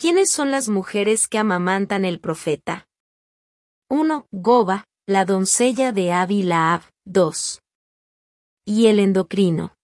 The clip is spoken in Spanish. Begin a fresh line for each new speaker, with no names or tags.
¿Quiénes son las mujeres que amamantan el profeta? 1. Goba, la doncella de Abi Laab. 2. Y el endocrino.